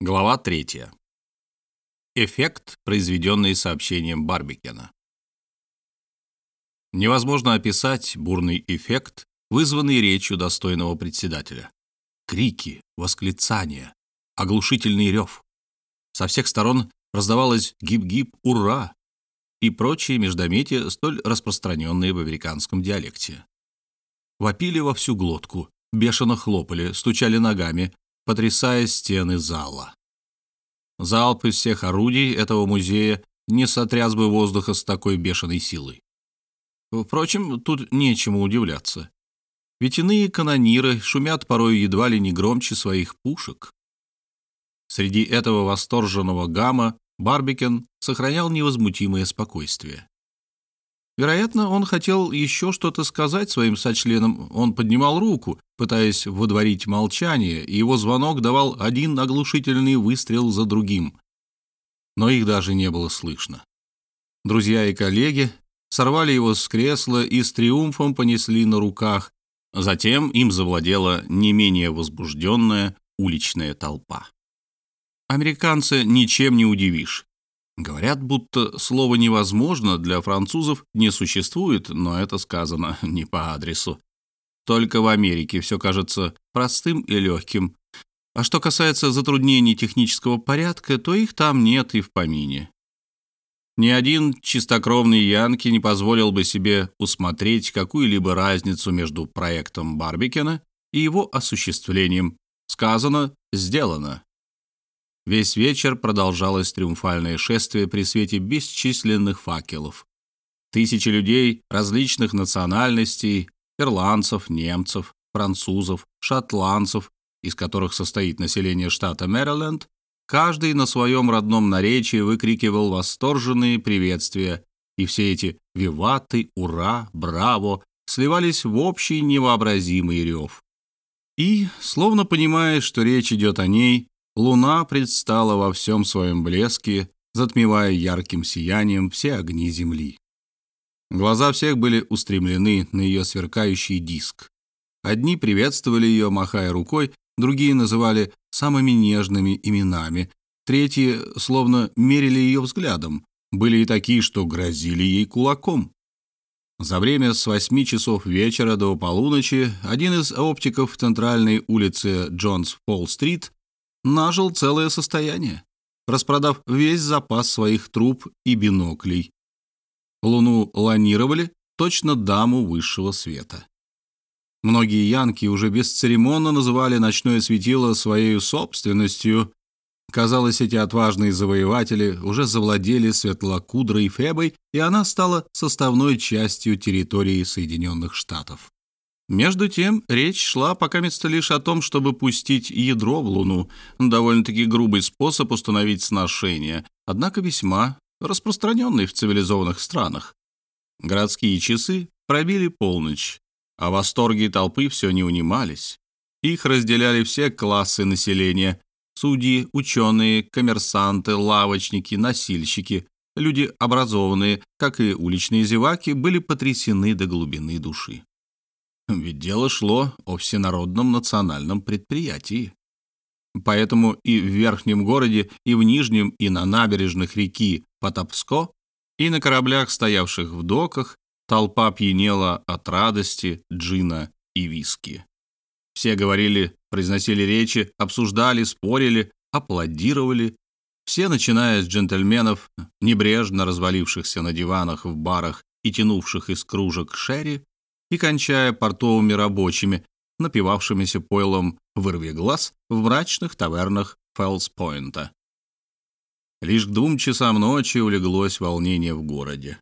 Глава 3. Эффект, произведенный сообщением Барбикена. Невозможно описать бурный эффект, вызванный речью достойного председателя. Крики, восклицания, оглушительный рев. Со всех сторон раздавалось гип-гип, ура и прочие междометия, столь распространенные в американском диалекте. Вопили во всю глотку, бешено хлопали, стучали ногами, потрясая стены зала. Залп из всех орудий этого музея не сотряс бы воздуха с такой бешеной силой. Впрочем, тут нечему удивляться. Ведь иные канониры шумят порой едва ли не громче своих пушек. Среди этого восторженного гамма Барбикен сохранял невозмутимое спокойствие. Вероятно, он хотел еще что-то сказать своим сочленам. Он поднимал руку, пытаясь выдворить молчание, и его звонок давал один оглушительный выстрел за другим. Но их даже не было слышно. Друзья и коллеги сорвали его с кресла и с триумфом понесли на руках. Затем им завладела не менее возбужденная уличная толпа. Американца ничем не удивишь. Говорят, будто слово «невозможно» для французов не существует, но это сказано не по адресу. Только в Америке все кажется простым и легким. А что касается затруднений технического порядка, то их там нет и в помине. Ни один чистокровный Янки не позволил бы себе усмотреть какую-либо разницу между проектом Барбикена и его осуществлением. Сказано – сделано. Весь вечер продолжалось триумфальное шествие при свете бесчисленных факелов. Тысячи людей различных национальностей, ирландцев, немцев, французов, шотландцев, из которых состоит население штата Мэриленд, каждый на своем родном наречии выкрикивал восторженные приветствия, и все эти «виваты», «ура», «браво» сливались в общий невообразимый рев. И, словно понимая, что речь идет о ней, Луна предстала во всем своем блеске, затмевая ярким сиянием все огни Земли. Глаза всех были устремлены на ее сверкающий диск. Одни приветствовали ее, махая рукой, другие называли самыми нежными именами, третьи словно мерили ее взглядом. Были и такие, что грозили ей кулаком. За время с восьми часов вечера до полуночи один из оптиков центральной улице Джонс-Фолл-стрит нажил целое состояние, распродав весь запас своих труб и биноклей. Луну ланировали точно даму высшего света. Многие янки уже бесцеремонно называли ночное светило своей собственностью. Казалось, эти отважные завоеватели уже завладели светлокудрой Фебой, и она стала составной частью территории Соединенных Штатов. Между тем, речь шла пока место лишь о том, чтобы пустить ядро в Луну. Довольно-таки грубый способ установить сношение, однако весьма распространенный в цивилизованных странах. Городские часы пробили полночь, а восторги толпы все не унимались. Их разделяли все классы населения – судьи, ученые, коммерсанты, лавочники, носильщики. Люди образованные, как и уличные зеваки, были потрясены до глубины души. Ведь дело шло о всенародном национальном предприятии. Поэтому и в верхнем городе, и в нижнем, и на набережных реки Потапско, и на кораблях, стоявших в доках, толпа пьянела от радости, джина и виски. Все говорили, произносили речи, обсуждали, спорили, аплодировали. Все, начиная с джентльменов, небрежно развалившихся на диванах в барах и тянувших из кружек шерри, и кончая портовыми рабочими, напивавшимися пойлом «Вырви глаз» в мрачных тавернах Фэлс-Пойнта. Лишь к двум часам ночи улеглось волнение в городе.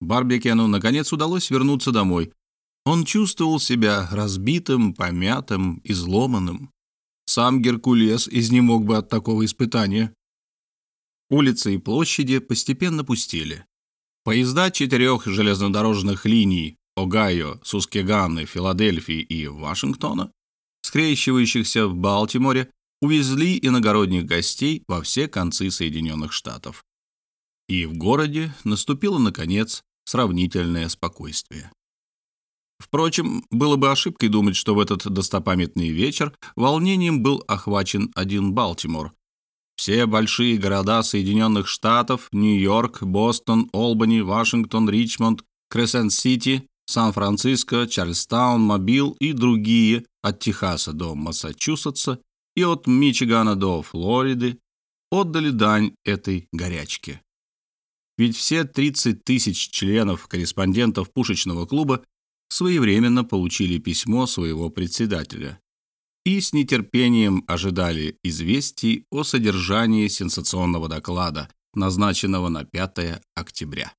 Барбекену, наконец, удалось вернуться домой. Он чувствовал себя разбитым, помятым, изломанным. Сам Геркулес изнемог бы от такого испытания. Улицы и площади постепенно пустели. Поезда четырех железнодорожных линий Огайо, Сускеганы, Филадельфии и Вашингтона, скрещивающихся в Балтиморе, увезли иногородних гостей во все концы Соединенных Штатов. И в городе наступило, наконец, сравнительное спокойствие. Впрочем, было бы ошибкой думать, что в этот достопамятный вечер волнением был охвачен один Балтимор. Все большие города Соединенных Штатов – Нью-Йорк, Бостон, Олбани, Вашингтон, Ричмонд, Кресент-Сити, Сан-Франциско, Чарльстаун, Мобил и другие от Техаса до Массачусетса и от Мичигана до Флориды отдали дань этой горячке. Ведь все 30 тысяч членов-корреспондентов пушечного клуба своевременно получили письмо своего председателя и с нетерпением ожидали известий о содержании сенсационного доклада, назначенного на 5 октября.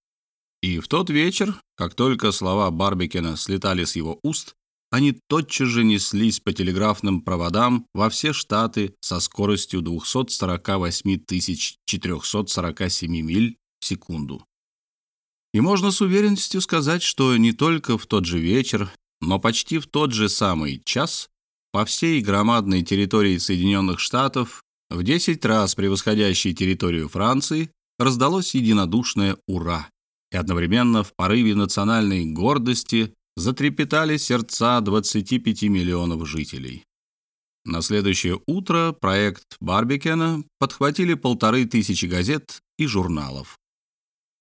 И в тот вечер, как только слова Барбикена слетали с его уст, они тотчас же неслись по телеграфным проводам во все штаты со скоростью 248 447 миль в секунду. И можно с уверенностью сказать, что не только в тот же вечер, но почти в тот же самый час по всей громадной территории Соединенных Штатов, в 10 раз превосходящей территорию Франции, раздалось единодушное «Ура!» И одновременно в порыве национальной гордости затрепетали сердца 25 миллионов жителей. На следующее утро проект Барбикена подхватили полторы тысячи газет и журналов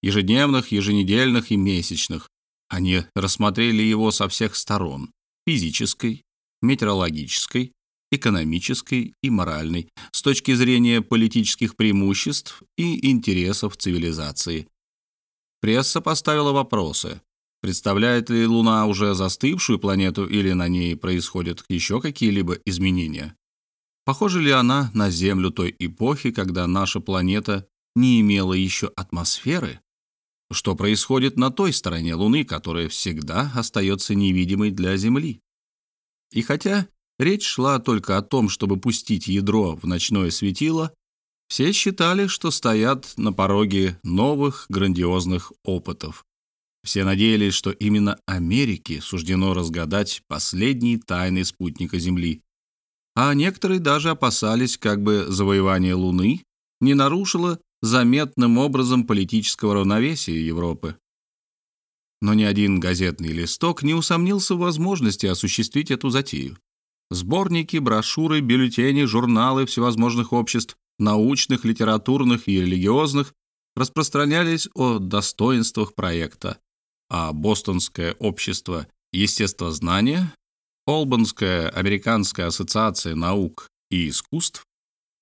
ежедневных, еженедельных и месячных. Они рассмотрели его со всех сторон – физической, метеорологической, экономической и моральной, с точки зрения политических преимуществ и интересов цивилизации. Пресса поставила вопросы. Представляет ли Луна уже застывшую планету или на ней происходят еще какие-либо изменения? Похожа ли она на Землю той эпохи, когда наша планета не имела еще атмосферы? что происходит на той стороне Луны, которая всегда остается невидимой для Земли. И хотя речь шла только о том, чтобы пустить ядро в ночное светило, все считали, что стоят на пороге новых грандиозных опытов. Все надеялись, что именно Америке суждено разгадать последние тайны спутника Земли. А некоторые даже опасались, как бы завоевание Луны не нарушило заметным образом политического равновесия Европы. Но ни один газетный листок не усомнился в возможности осуществить эту затею. Сборники, брошюры, бюллетени, журналы всевозможных обществ, научных, литературных и религиозных, распространялись о достоинствах проекта, а Бостонское общество естествознания, Олбанская американская ассоциация наук и искусств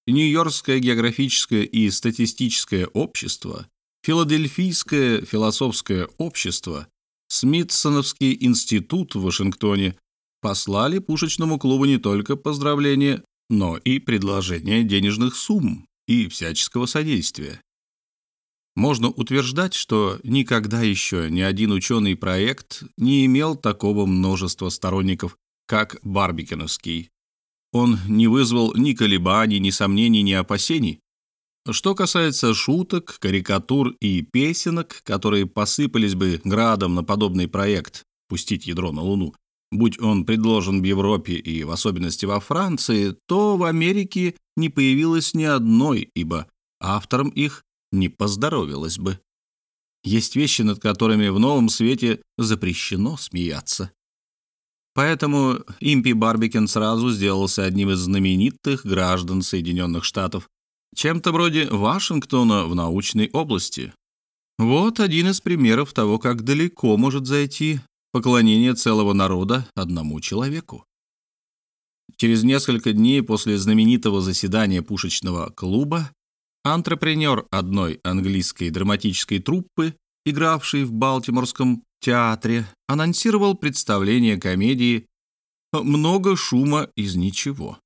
Нью-Йоркское географическое и статистическое общество, Филадельфийское философское общество, Смитсоновский институт в Вашингтоне послали пушечному клубу не только поздравления, но и предложение денежных сумм и всяческого содействия. Можно утверждать, что никогда еще ни один ученый проект не имел такого множества сторонников, как Барбикеновский. Он не вызвал ни колебаний, ни сомнений, ни опасений. Что касается шуток, карикатур и песенок, которые посыпались бы градом на подобный проект «Пустить ядро на Луну», будь он предложен в Европе и в особенности во Франции, то в Америке не появилось ни одной, ибо авторам их не поздоровилось бы. Есть вещи, над которыми в новом свете запрещено смеяться. Поэтому Импи Барбикен сразу сделался одним из знаменитых граждан Соединенных Штатов, чем-то вроде Вашингтона в научной области. Вот один из примеров того, как далеко может зайти поклонение целого народа одному человеку. Через несколько дней после знаменитого заседания пушечного клуба антрепренер одной английской драматической труппы, игравший в Балтиморском театре анонсировал представление комедии «Много шума из ничего».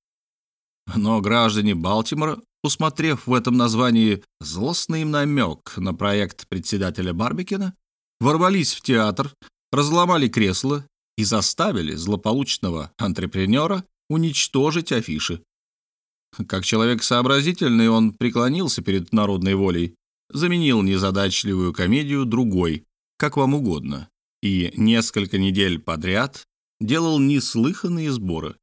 Но граждане Балтимора, усмотрев в этом названии злостный намек на проект председателя Барбикина, ворвались в театр, разломали кресло и заставили злополучного антрепренера уничтожить афиши. Как человек сообразительный, он преклонился перед народной волей, заменил незадачливую комедию другой, как вам угодно, и несколько недель подряд делал неслыханные сборы.